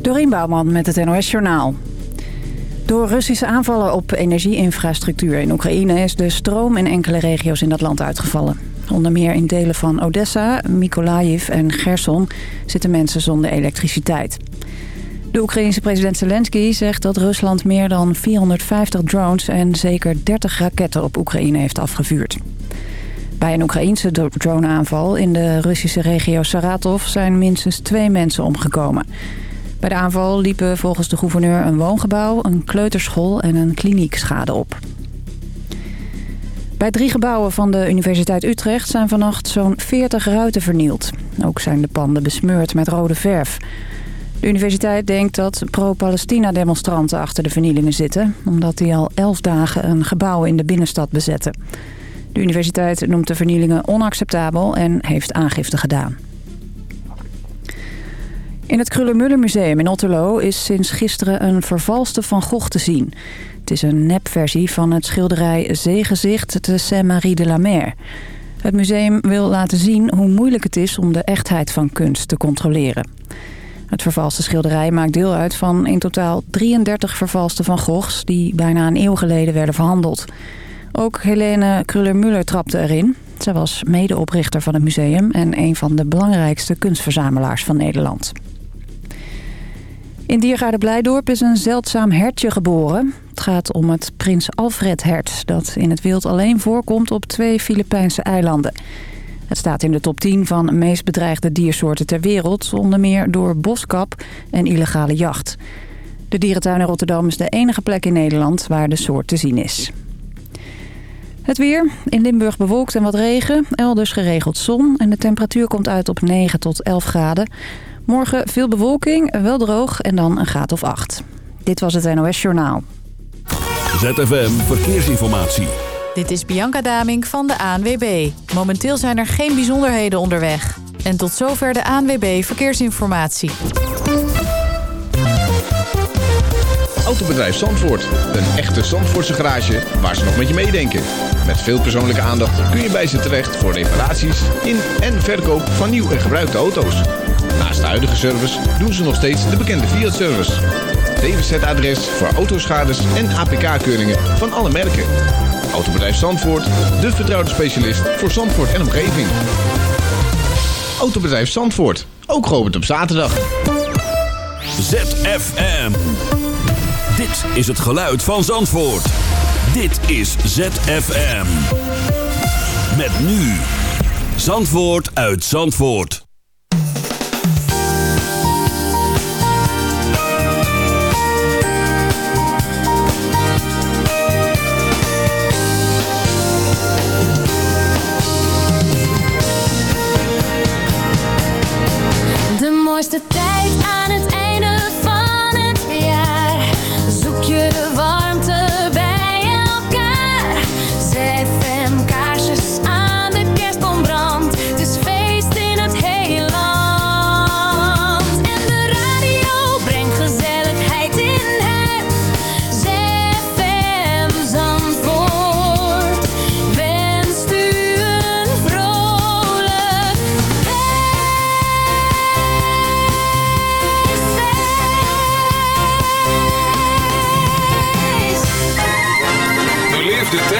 Dorien Bouwman met het NOS Journaal. Door Russische aanvallen op energieinfrastructuur in Oekraïne... is de stroom in enkele regio's in dat land uitgevallen. Onder meer in delen van Odessa, Mykolaiv en Gerson zitten mensen zonder elektriciteit. De Oekraïense president Zelensky zegt dat Rusland meer dan 450 drones... en zeker 30 raketten op Oekraïne heeft afgevuurd. Bij een Oekraïense droneaanval in de Russische regio Saratov... zijn minstens twee mensen omgekomen... Bij de aanval liepen volgens de gouverneur een woongebouw, een kleuterschool en een kliniek schade op. Bij drie gebouwen van de Universiteit Utrecht zijn vannacht zo'n 40 ruiten vernield. Ook zijn de panden besmeurd met rode verf. De universiteit denkt dat pro-Palestina-demonstranten achter de vernielingen zitten... omdat die al elf dagen een gebouw in de binnenstad bezetten. De universiteit noemt de vernielingen onacceptabel en heeft aangifte gedaan. In het Krullenmuller Museum in Otterlo is sinds gisteren een vervalste Van Gogh te zien. Het is een nepversie van het schilderij Zeegezicht de Saint-Marie de la Mer. Het museum wil laten zien hoe moeilijk het is om de echtheid van kunst te controleren. Het vervalste schilderij maakt deel uit van in totaal 33 vervalste Van Goghs... die bijna een eeuw geleden werden verhandeld. Ook Helene Kruller-Müller trapte erin. Zij was medeoprichter van het museum en een van de belangrijkste kunstverzamelaars van Nederland. In Diergaarde Blijdorp is een zeldzaam hertje geboren. Het gaat om het prins Alfred-hert... dat in het wild alleen voorkomt op twee Filipijnse eilanden. Het staat in de top 10 van meest bedreigde diersoorten ter wereld... onder meer door boskap en illegale jacht. De dierentuin in Rotterdam is de enige plek in Nederland waar de soort te zien is. Het weer. In Limburg bewolkt en wat regen. Elders geregeld zon. En de temperatuur komt uit op 9 tot 11 graden. Morgen veel bewolking, wel droog en dan een graad of 8. Dit was het NOS Journaal. ZFM Verkeersinformatie. Dit is Bianca Daming van de ANWB. Momenteel zijn er geen bijzonderheden onderweg. En tot zover de ANWB Verkeersinformatie. Autobedrijf Zandvoort. Een echte Zandvoortse garage waar ze nog met je meedenken. Met veel persoonlijke aandacht kun je bij ze terecht voor reparaties in en verkoop van nieuw en gebruikte auto's. Naast de huidige service doen ze nog steeds de bekende Fiat-service. DWZ-adres voor autoschades en APK-keuringen van alle merken. Autobedrijf Zandvoort, de vertrouwde specialist voor Zandvoort en omgeving. Autobedrijf Zandvoort, ook geopend op zaterdag. ZFM. Dit is het geluid van Zandvoort. Dit is ZFM. Met nu. Zandvoort uit Zandvoort.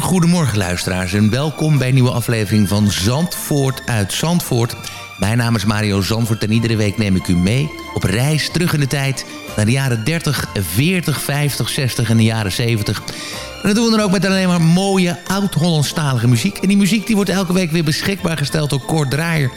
Goedemorgen luisteraars en welkom bij een nieuwe aflevering van Zandvoort uit Zandvoort. Mijn naam is Mario Zandvoort en iedere week neem ik u mee op reis terug in de tijd naar de jaren 30, 40, 50, 60 en de jaren 70. En dat doen we dan ook met alleen maar mooie oud-Hollandstalige muziek. En die muziek die wordt elke week weer beschikbaar gesteld door Kort Draaier.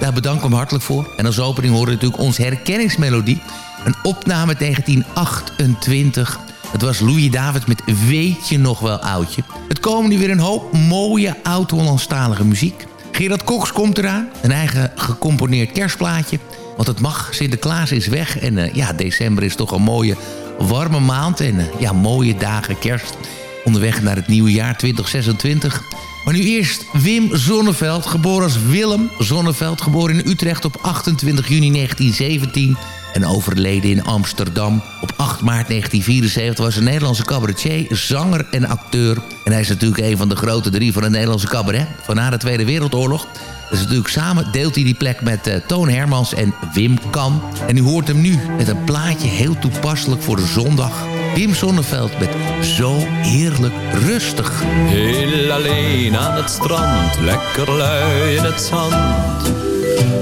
Daar bedank ik hem hartelijk voor. En als opening horen natuurlijk onze herkenningsmelodie. Een opname 1928. Het was Louis David met Weet je nog wel oudje. Het komen nu weer een hoop mooie oud-Hollandstalige muziek. Gerard Cox komt eraan. Een eigen gecomponeerd kerstplaatje. Want het mag, Sinterklaas is weg. En uh, ja, december is toch een mooie warme maand. En uh, ja, mooie dagen kerst. Onderweg naar het nieuwe jaar 2026. Maar nu eerst Wim Zonneveld, geboren als Willem Zonneveld. Geboren in Utrecht op 28 juni 1917 en overleden in Amsterdam. Op 8 maart 1974 was een Nederlandse cabaretier, zanger en acteur. En hij is natuurlijk een van de grote drie van het Nederlandse cabaret. Van na de Tweede Wereldoorlog. Dus natuurlijk samen deelt hij die plek met uh, Toon Hermans en Wim Kan. En u hoort hem nu met een plaatje heel toepasselijk voor de zondag. Wim Sonneveld met Zo Heerlijk Rustig. Heel alleen aan het strand, lekker lui in het zand.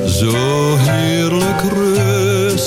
Zo heerlijk rustig,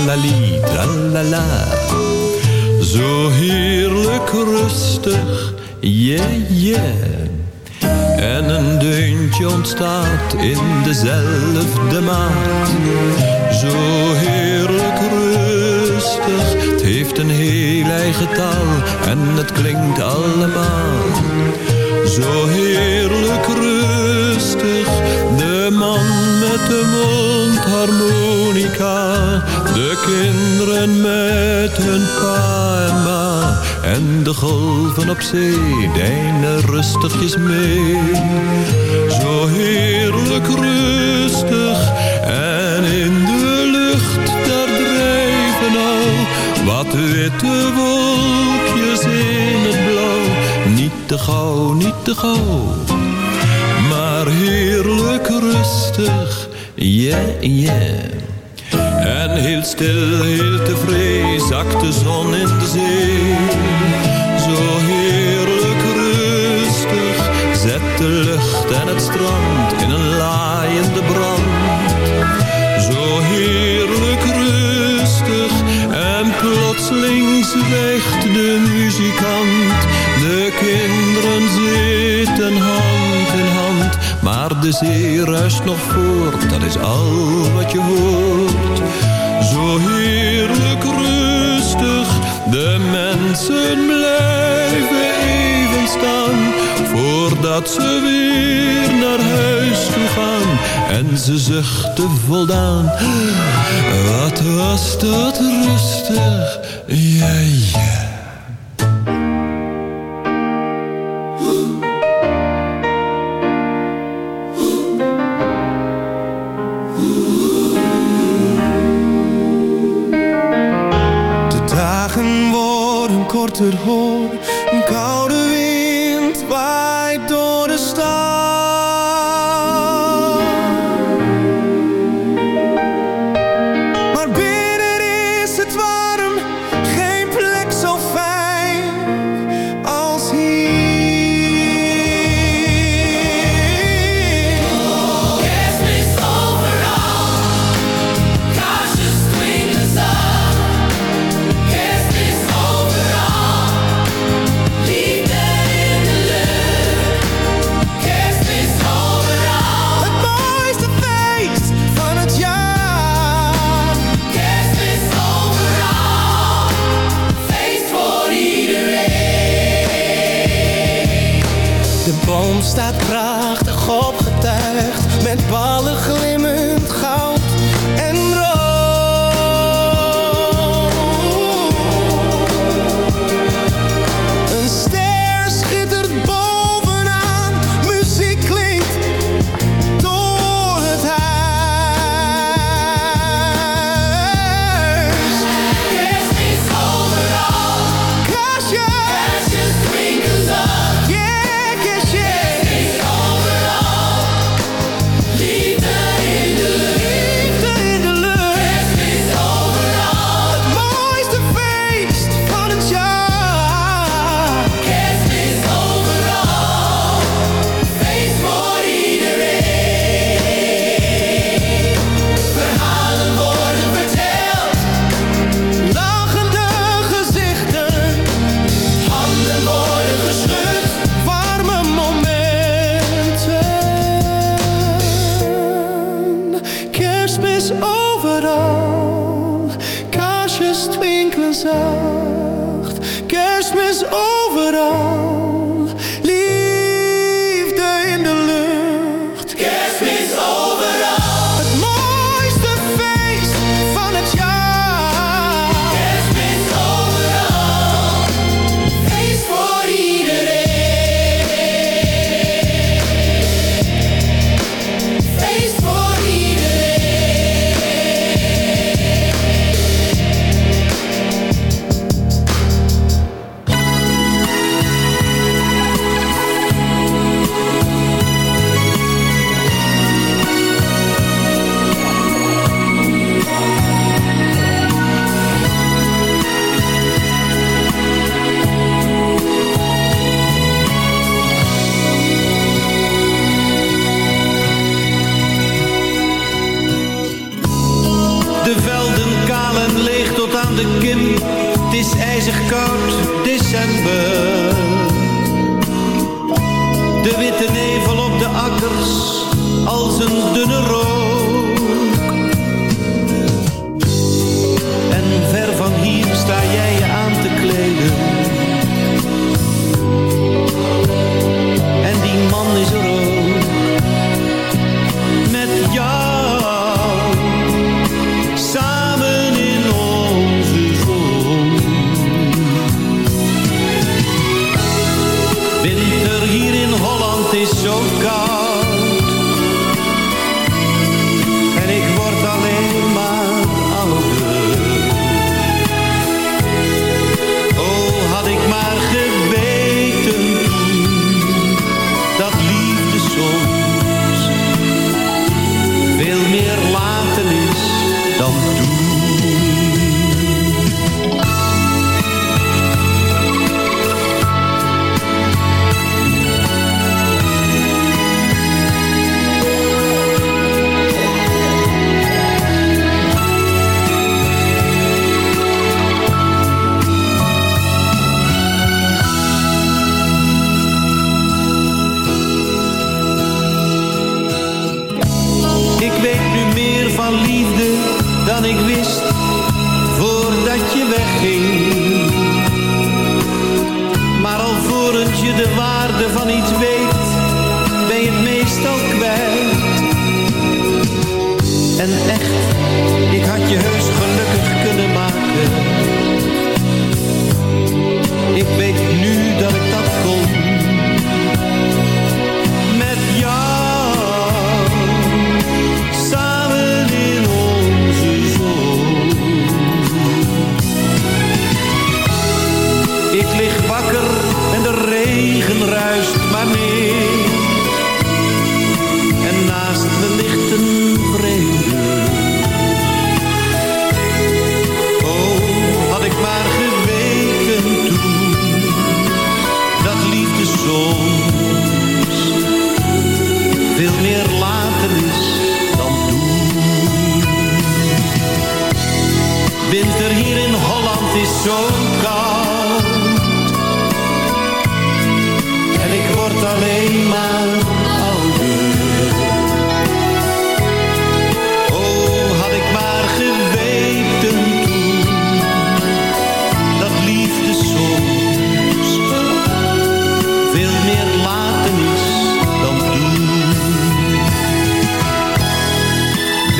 tralali, tralala. Zo heerlijk rustig, yeah, yeah. En een deuntje ontstaat in dezelfde maat. Zo heerlijk rustig, het heeft een heel eigen taal en het klinkt allemaal. Zo heerlijk rustig, de man met de mondharmonica. De kinderen met hun pa en ma. En de golven op zee deinen rustigjes mee. Zo heerlijk rustig en in de lucht daar drijven al wat witte wolkjes in het blauw. Niet te gauw, niet te gauw, maar heerlijk rustig, yeah, yeah. En heel stil, heel tevreden, zakt de zon in de zee. Zo heerlijk rustig, zet de lucht en het strand in een laaiende brand. Zo heerlijk rustig, en plotseling zwijgt de muzikant. De kinderen zitten hand in hand, maar de zee ruist nog voort, dat is al wat je hoort. Heerlijk rustig, de mensen blijven even staan, voordat ze weer naar huis toe gaan. En ze zuchten voldaan, wat was dat rustig, ja ja.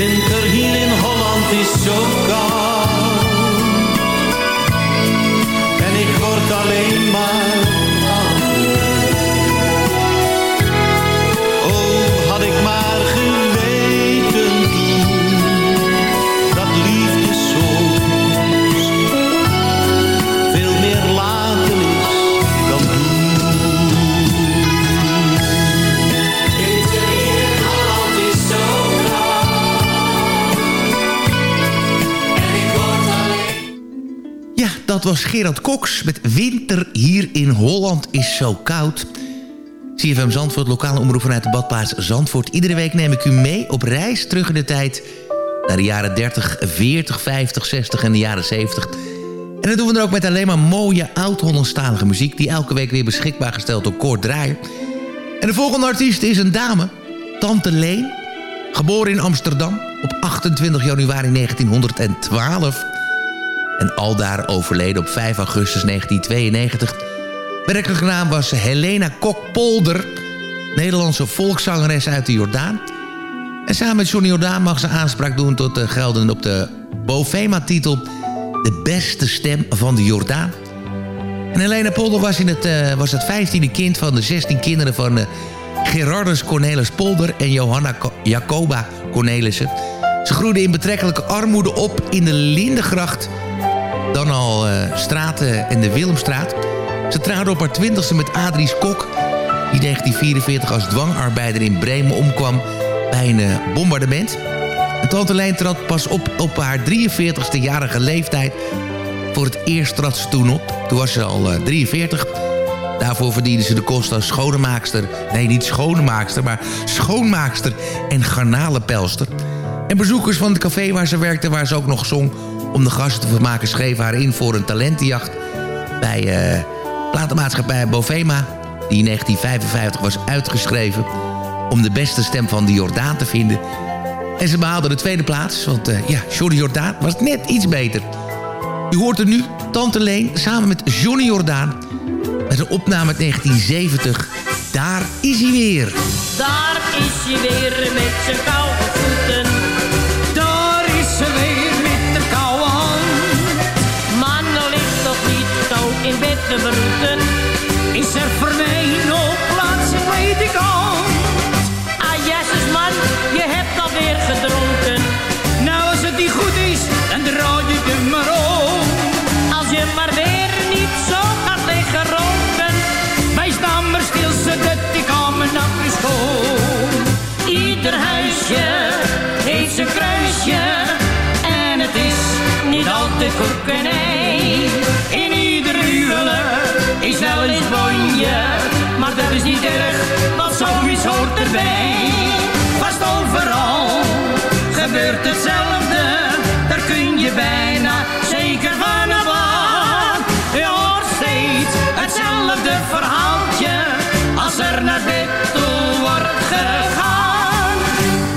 Winter hier in Holland is zo koud. Dat was Gerard Cox met Winter hier in Holland is zo koud. CFM Zandvoort, lokale omroep vanuit de badplaats Zandvoort. Iedere week neem ik u mee op reis terug in de tijd... naar de jaren 30, 40, 50, 60 en de jaren 70. En dat doen we dan ook met alleen maar mooie oud-Hollandstalige muziek... die elke week weer beschikbaar gesteld door Kort Draaier. En de volgende artiest is een dame, Tante Leen... geboren in Amsterdam op 28 januari 1912... en aldaar overleden op 5 augustus 1992. Werkelijke naam was Helena Kok-Polder... Nederlandse volkszangeres uit de Jordaan. En samen met Johnny Jordaan mag ze aanspraak doen... tot de gelden op de Bovema-titel... De beste stem van de Jordaan. En Helena Polder was, in het, eh, was het vijftiende kind van de 16 kinderen van eh, Gerardus Cornelis Polder en Johanna Co- Jacoba Cornelissen. Ze groeide in betrekkelijke armoede op in de Lindengracht, dan al eh, straten en de Willemstraat. Ze trouwde op haar twintigste met Adries Kok, die 1944 als dwangarbeider in Bremen omkwam bij een eh, bombardement. En Tante Lijn trad pas op op haar 43ste jarige leeftijd. Voor het eerst trad ze toen op. Toen was ze al eh, 43. Daarvoor verdiende ze de kost als schoonmaakster. Nee, niet schoonmaakster, maar schoonmaakster en garnalenpelster. En bezoekers van het café waar ze werkte... waar ze ook nog zong... Om de gasten te vermaken schreef haar in voor een talentenjacht... bij uh, platenmaatschappij Bovema... die in 1955 was uitgeschreven... om de beste stem van de Jordaan te vinden... En ze behaalde de tweede plaats, want uh, ja, Johnny Jordaan was net iets beter. U hoort er nu Tante Leen samen met Johnny Jordaan... met een opname uit 1970. Daar is hij weer. Daar is hij weer met zijn koude voeten. Is er voor mij nog plaats in ledikant? Ah, jezus man, je hebt alweer gedronken. Nou, als het niet goed is, dan draai je er maar om. Als je maar weer niet zo gaat liggen ronken. Wij staan maar stil, zodat die kamer naar is schoon. Ieder huisje heeft zijn kruisje. En het is niet altijd koek en ei. In ieder huwelijk is wel eens bonje. Maar dat is niet erg, want zoiets hoort erbij. Vast overal gebeurt hetzelfde. Daar kun je bijna zeker van aan. Je steeds hetzelfde verhaaltje. Als er naar bed toe wordt gegaan.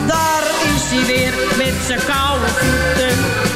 Daar is hij weer met zijn koude.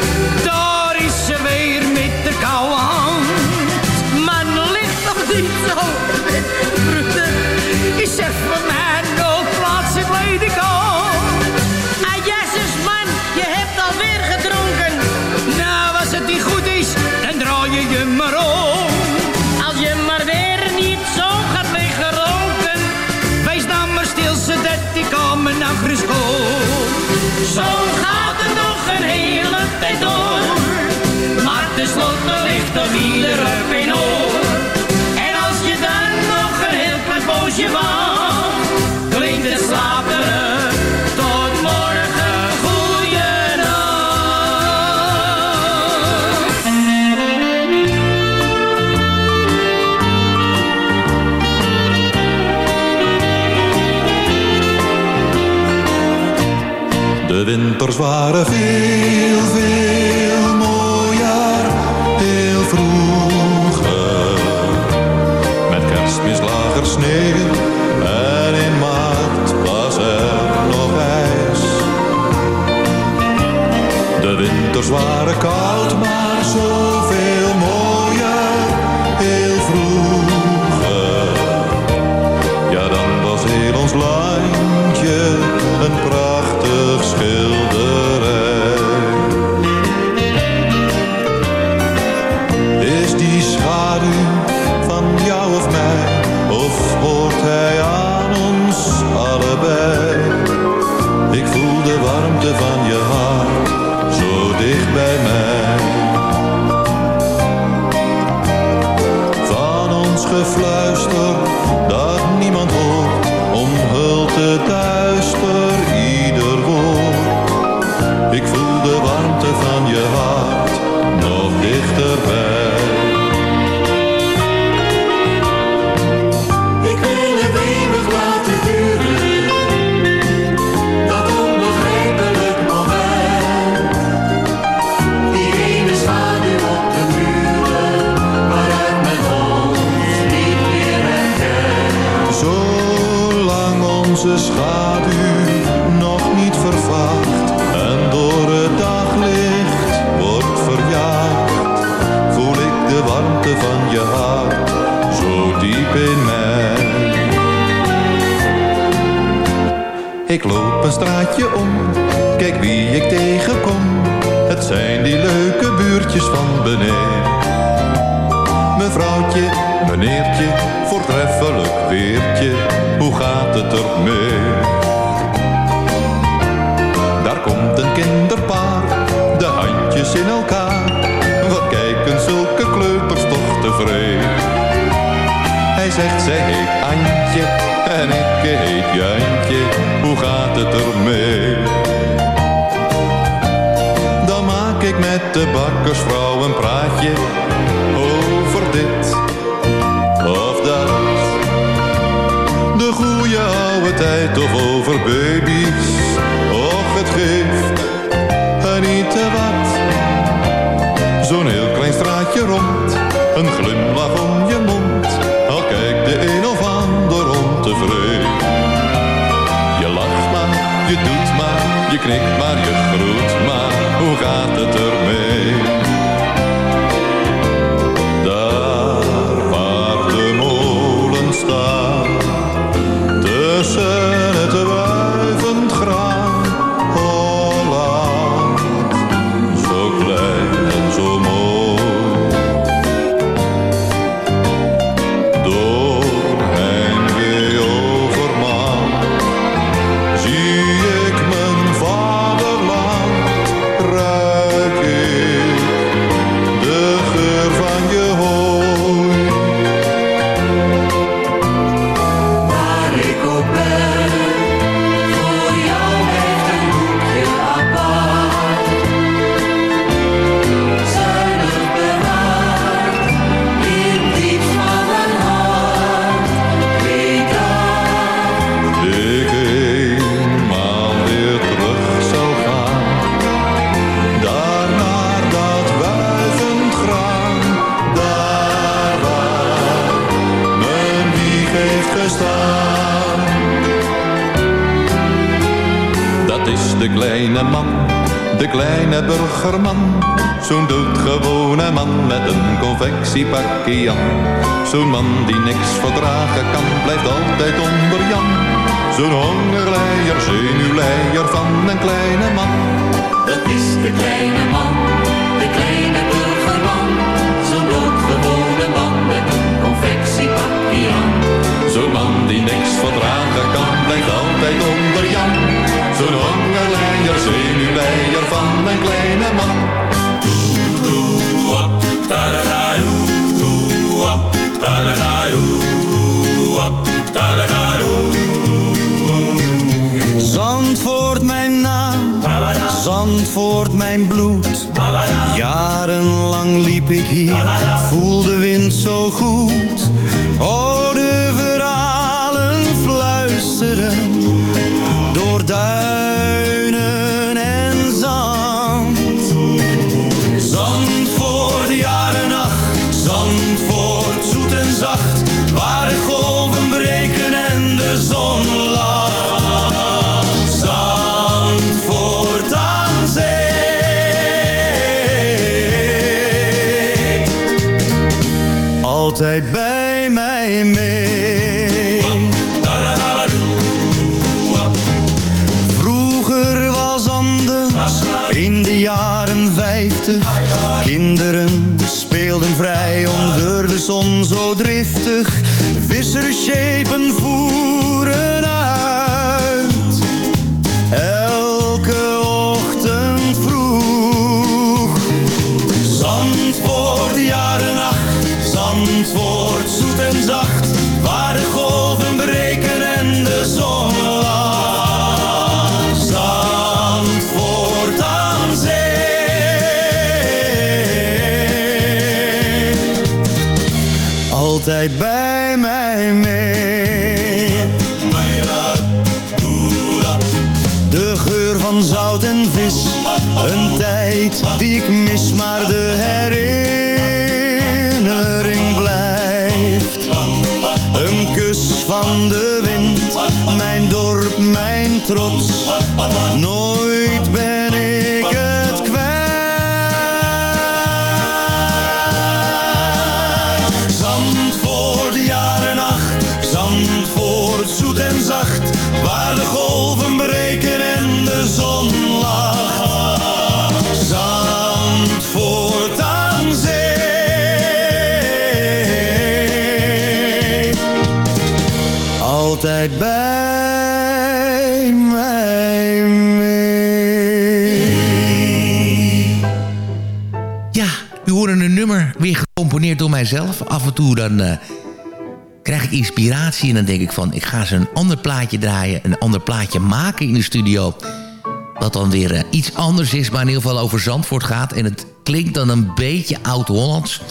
Poosje wacht, klinkt het slaperig tot morgen. De winters waren veel, veel aan. Zo'n man die wind zo altijd Bij mij mee. Ja, u hoorde een nummer weer gecomponeerd door mijzelf. Af en toe dan eh, krijg ik inspiratie en dan denk ik van... ik ga eens een ander plaatje draaien, een ander plaatje maken in de studio. Wat dan weer eh, iets anders is, maar in ieder geval over Zandvoort gaat. En het klinkt dan een beetje oud-Hollands.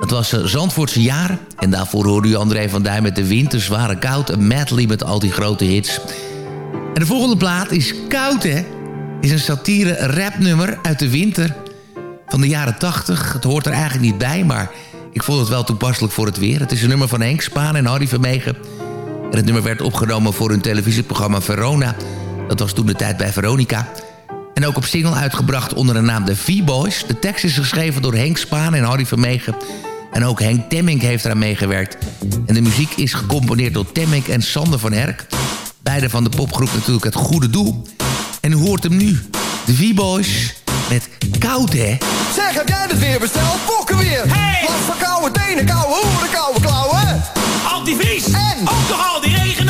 Het was eh, Zandvoortse jaar En daarvoor hoorde u André van Duin met De Winter, Zware Koud... Een Madly met al die grote hits. En de volgende plaat is Koud, hè? Is een satire rapnummer uit de winter van de jaren 80. Het hoort er eigenlijk niet bij, maar ik vond het wel toepasselijk voor het weer. Het is een nummer van Henk Spaan en Harry Vermegen. En het nummer werd opgenomen voor hun televisieprogramma Verona. Dat was toen de tijd bij Veronica. En ook op single uitgebracht onder de naam de V-Boys. De tekst is geschreven door Henk Spaan en Harry Vermegen... En ook Henk Temmink heeft eraan meegewerkt. En de muziek is gecomponeerd door Temmink en Sander van Herk. Beide van de popgroep natuurlijk het goede doel. En u hoort hem nu. De V-Boys met koud, hè? Zeg, heb jij het weer besteld? Fokken weer! Hey! Last van koude tenen, koude hoeren, koude klauwen! Antivries! En? Ook nog al die regen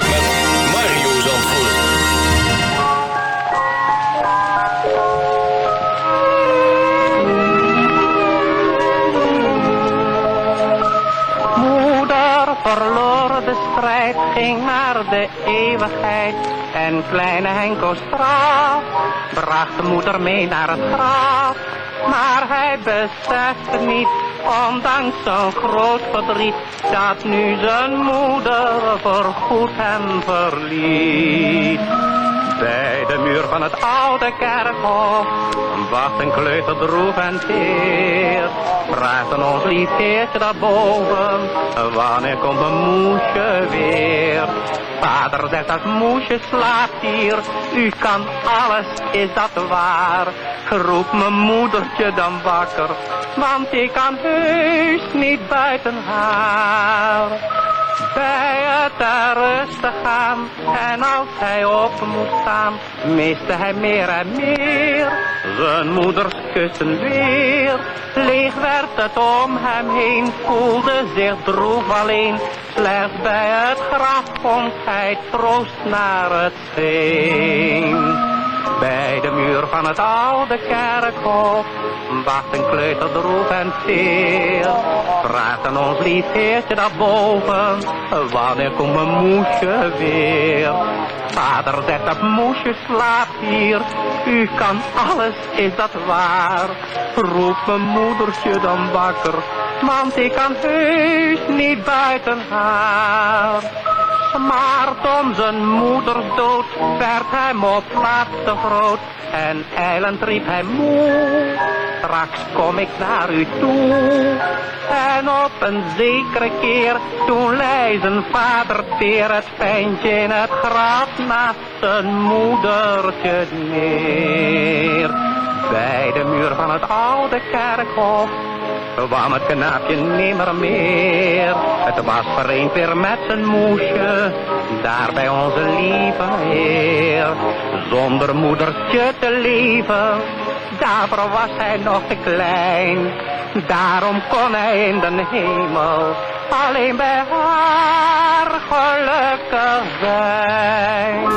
ging naar de eeuwigheid. En kleine Henko straf bracht moeder mee naar het graf. Maar hij besefte niet, ondanks zo'n groot verdriet, dat nu zijn moeder voorgoed hem verliet. Bij de muur van het oude kerkhof wacht een kleuter droef en teer. Aan ons lief heertje daarboven, wanneer komt mijn moesje weer? Vader zegt dat moesje slaapt hier, u kan alles, is dat waar? Roep mijn moedertje dan wakker, want ik kan heus niet buiten haar bij het ter rust te gaan. En als hij op moest staan, miste hij meer en meer. Zijn moeders kussen weer, leeg werd het om hem heen, voelde zich droef alleen. Slechts bij het graf vond hij troost naar het steen. Bij de muur van het oude kerkhof wacht een kleuter droef en teer. Vraagt aan ons lief heertje daarboven, wanneer komt mijn moesje weer? Vader zegt dat moesje slaapt hier, u kan alles, is dat waar? Roep mijn moedertje dan wakker, want ik kan heus niet buiten haar. Maar om zijn moeders dood werd hem op plaats te groot. En eilend riep hij moe, straks kom ik naar u toe. En op een zekere keer, toen lei zijn vader teer het ventje in het graf naast zijn moedertje neer. Bij de muur van het oude kerkhof kwam het knaapje nimmer meer. Het was vereend weer met zijn moesje, daar bij onze lieve Heer. Zonder moedertje te leven, daarvoor was hij nog te klein. Daarom kon hij in de hemel alleen bij haar gelukkig zijn.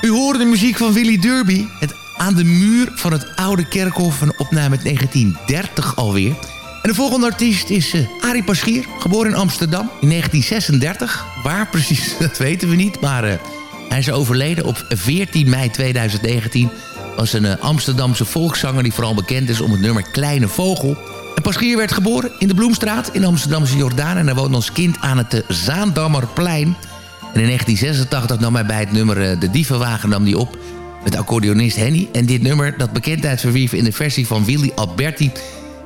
U hoorde de muziek van Willy Derby. Het aan de muur van het oude kerkhof. Een opname uit 1930 alweer. En de volgende artiest is uh, Arie Paschier. Geboren in Amsterdam in 1936. Waar precies, dat weten we niet. Maar uh, hij is overleden op 14 mei 2019. Was een uh, Amsterdamse volkszanger die vooral bekend is om het nummer Kleine Vogel. En Paschier werd geboren in de Bloemstraat in Amsterdamse Jordaan. En hij woonde als kind aan het Zaandammerplein. En in 1986 nam hij bij het nummer De Dievenwagen nam die op met accordeonist Henny. En dit nummer, dat bekendheid verwierf in de versie van Willy Alberti...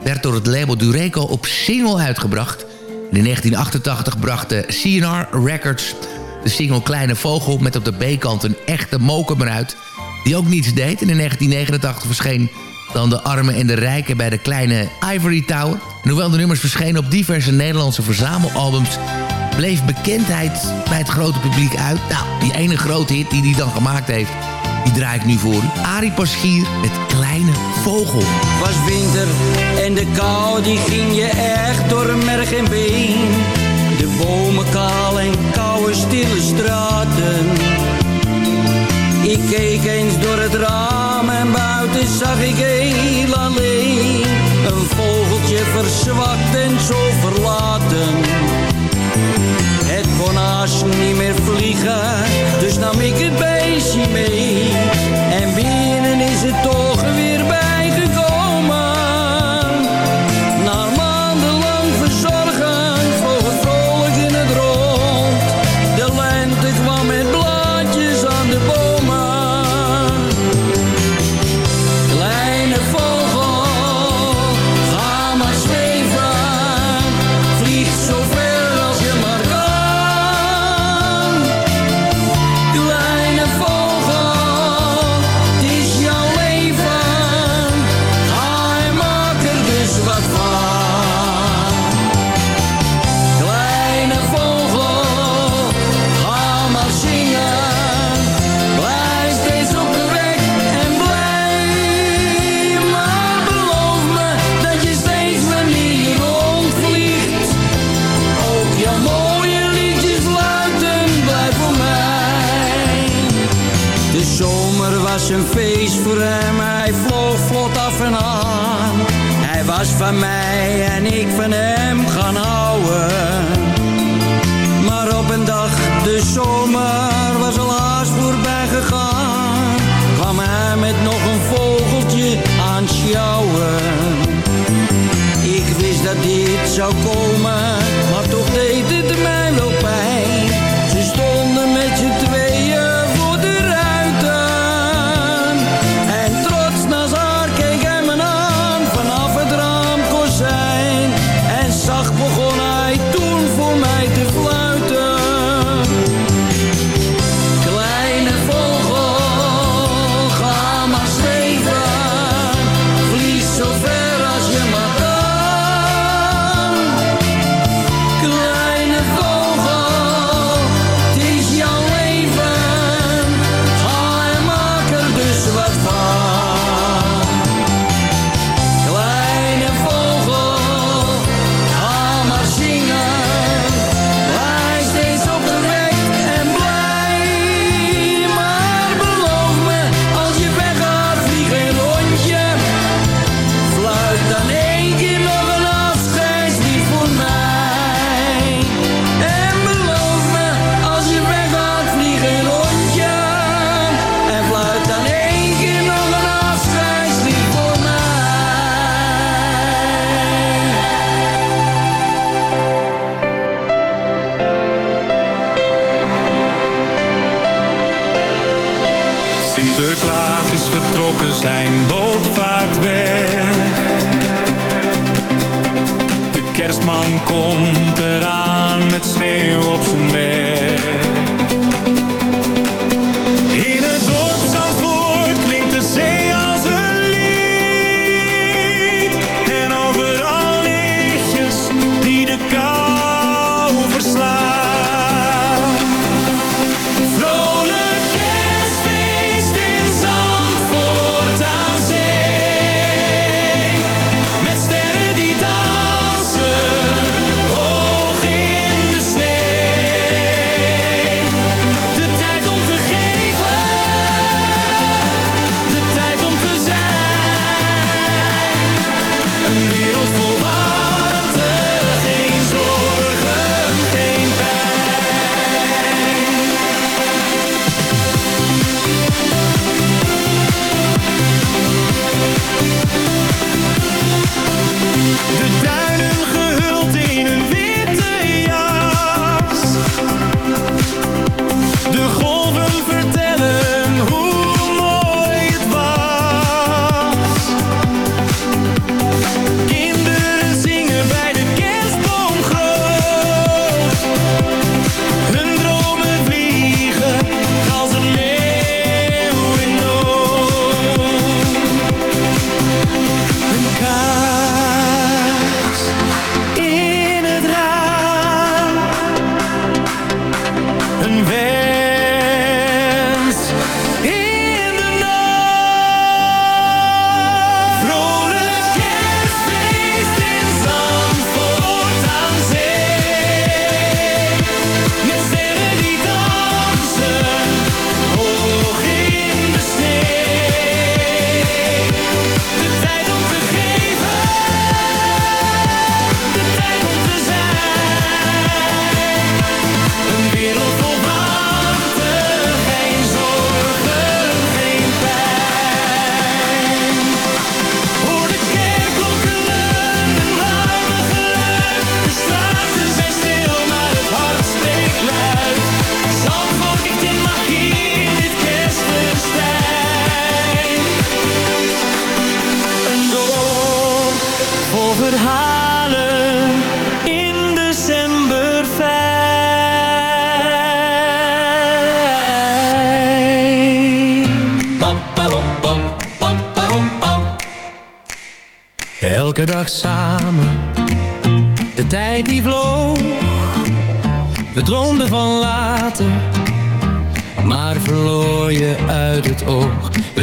werd door het label Dureco op single uitgebracht. In 1988 bracht de CNR Records de single Kleine Vogel... met op de B-kant een echte mokum die ook niets deed. En in 1989 verscheen dan De Armen en de Rijken bij de kleine Ivory Tower. En hoewel de nummers verschenen op diverse Nederlandse verzamelalbums... bleef bekendheid bij het grote publiek uit. Nou, die ene grote hit die hij dan gemaakt heeft die draai ik nu voor u. Arie met Kleine Vogel. Was winter en de kou die ging je echt door merg en been. De bomen kaal en koude stille straten. Ik keek eens door het raam en buiten zag ik heel alleen. Een vogeltje verzwakt en zo verlaten. Kon haast niet meer vliegen, dus nam ik het beestje mee. En binnen is het toch van mij en ik van hem gaan houden. Maar op een dag, de zomer was al haast voorbij gegaan, kwam hij met nog een vogeltje aan sjouwen. Ik wist dat dit zou komen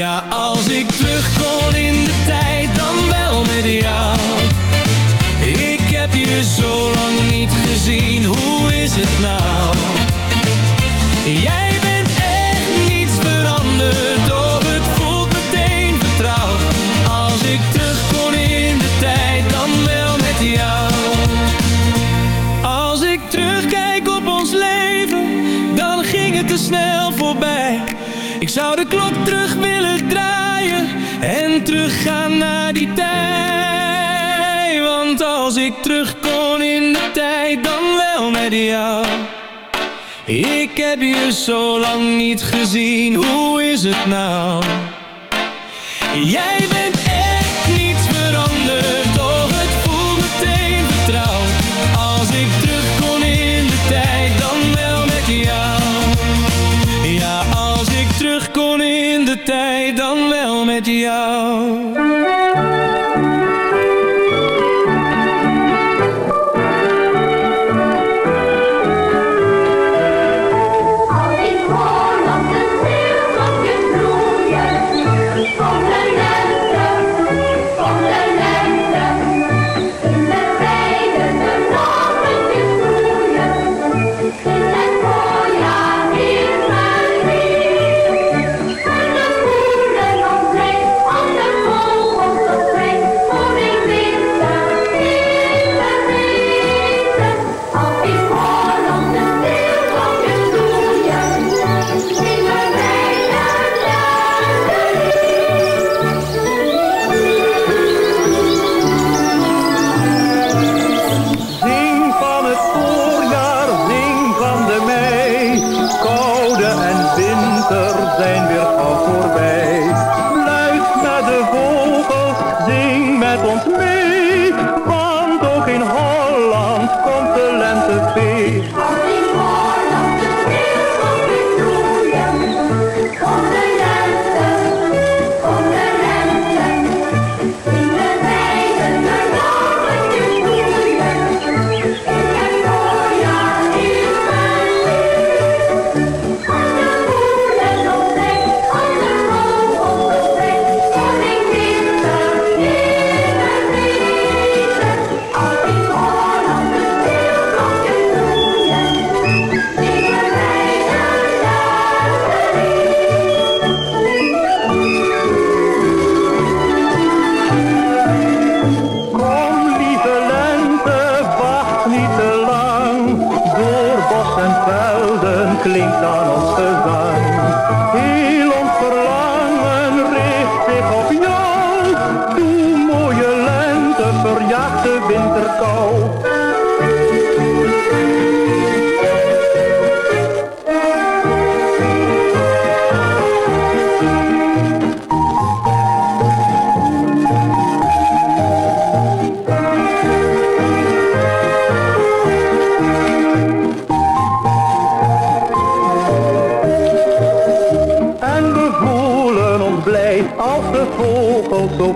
is. Ja, teruggaan naar die tijd. Want als ik terug kon in de tijd, dan wel met jou. Ik heb je zo lang niet gezien, hoe is het nou? Jij bent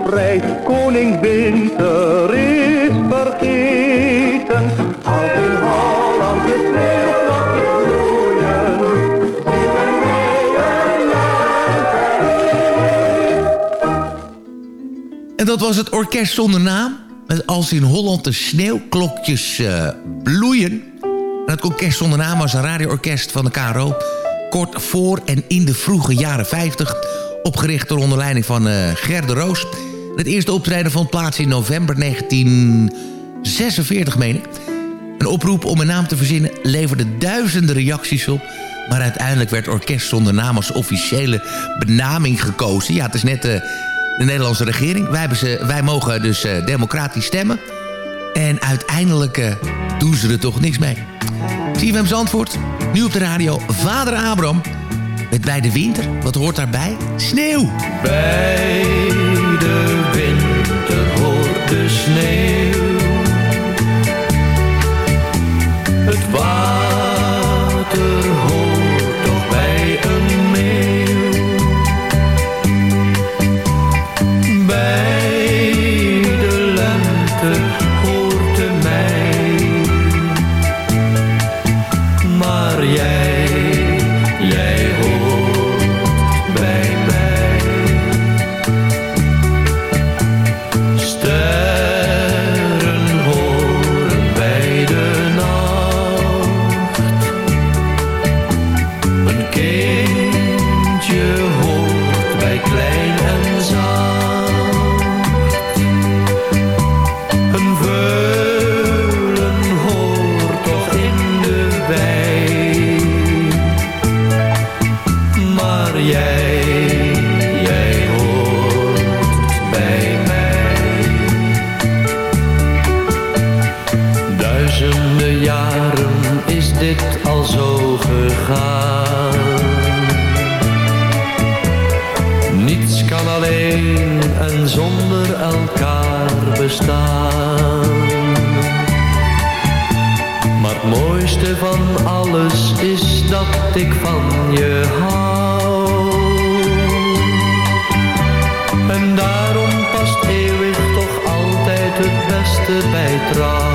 vrij. Koning Winter is vergeten. Als in Holland de sneeuwvlokjes bloeien. zingen En dat was het orkest zonder naam. Met als in Holland de sneeuwklokjes eh, bloeien. En het orkest zonder naam was een radioorkest van de KRO. Kort voor en in de vroege jaren 50. Opgericht door onder leiding van eh, uh, Gerde Roos. Het eerste optreden vond plaats in november 1946, meen ik. Een oproep om een naam te verzinnen leverde duizenden reacties op. Maar uiteindelijk werd Orkest zonder naam als officiële benaming gekozen. Ja, het is net eh, de Nederlandse regering. Wij, hebben ze, wij mogen dus eh, democratisch stemmen. En uiteindelijk doen ze er toch niks mee. Zie je hem antwoord? Nu op de radio, vader Abraham... Met bij de winter, wat hoort daarbij? Sneeuw. Bij de winter hoort de sneeuw. mooiste van alles is dat ik van je hou. En daarom past eeuwig toch altijd het beste bij trouw.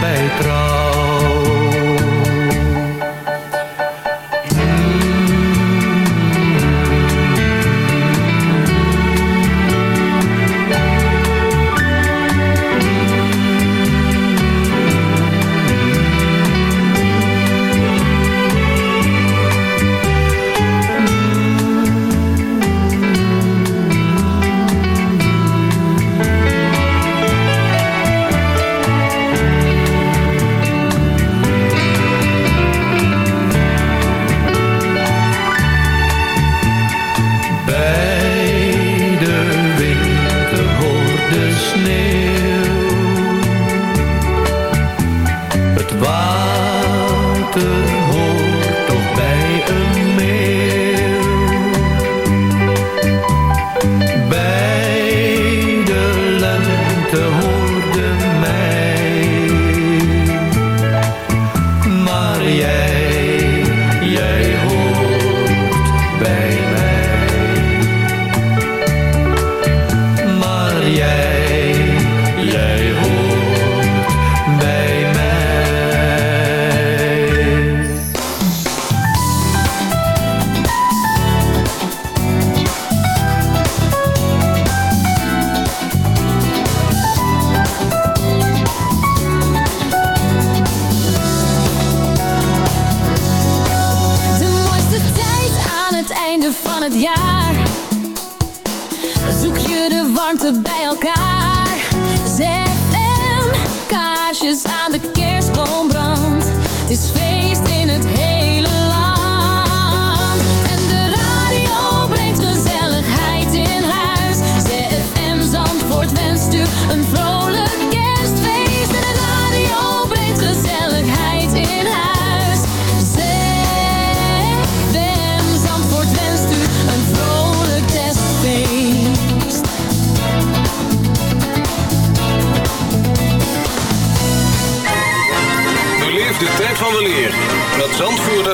bij trouw.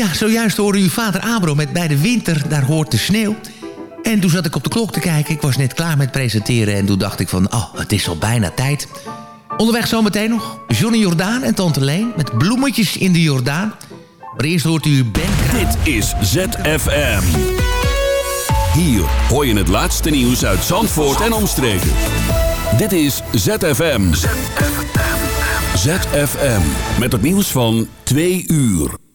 Ja, zojuist hoorde u vader Abro met Bij de winter, daar hoort de sneeuw. En toen zat ik op de klok te kijken. Ik was net klaar met presenteren en toen dacht ik van... oh, het is al bijna tijd. Onderweg zometeen nog Johnny Jordaan en Tante Leen... met bloemetjes in de Jordaan. Maar eerst hoort u Ben Dit is ZFM. Hier hoor je het laatste nieuws uit Zandvoort en omstreken. Dit is ZFM. ZFM. Met het nieuws van twee uur.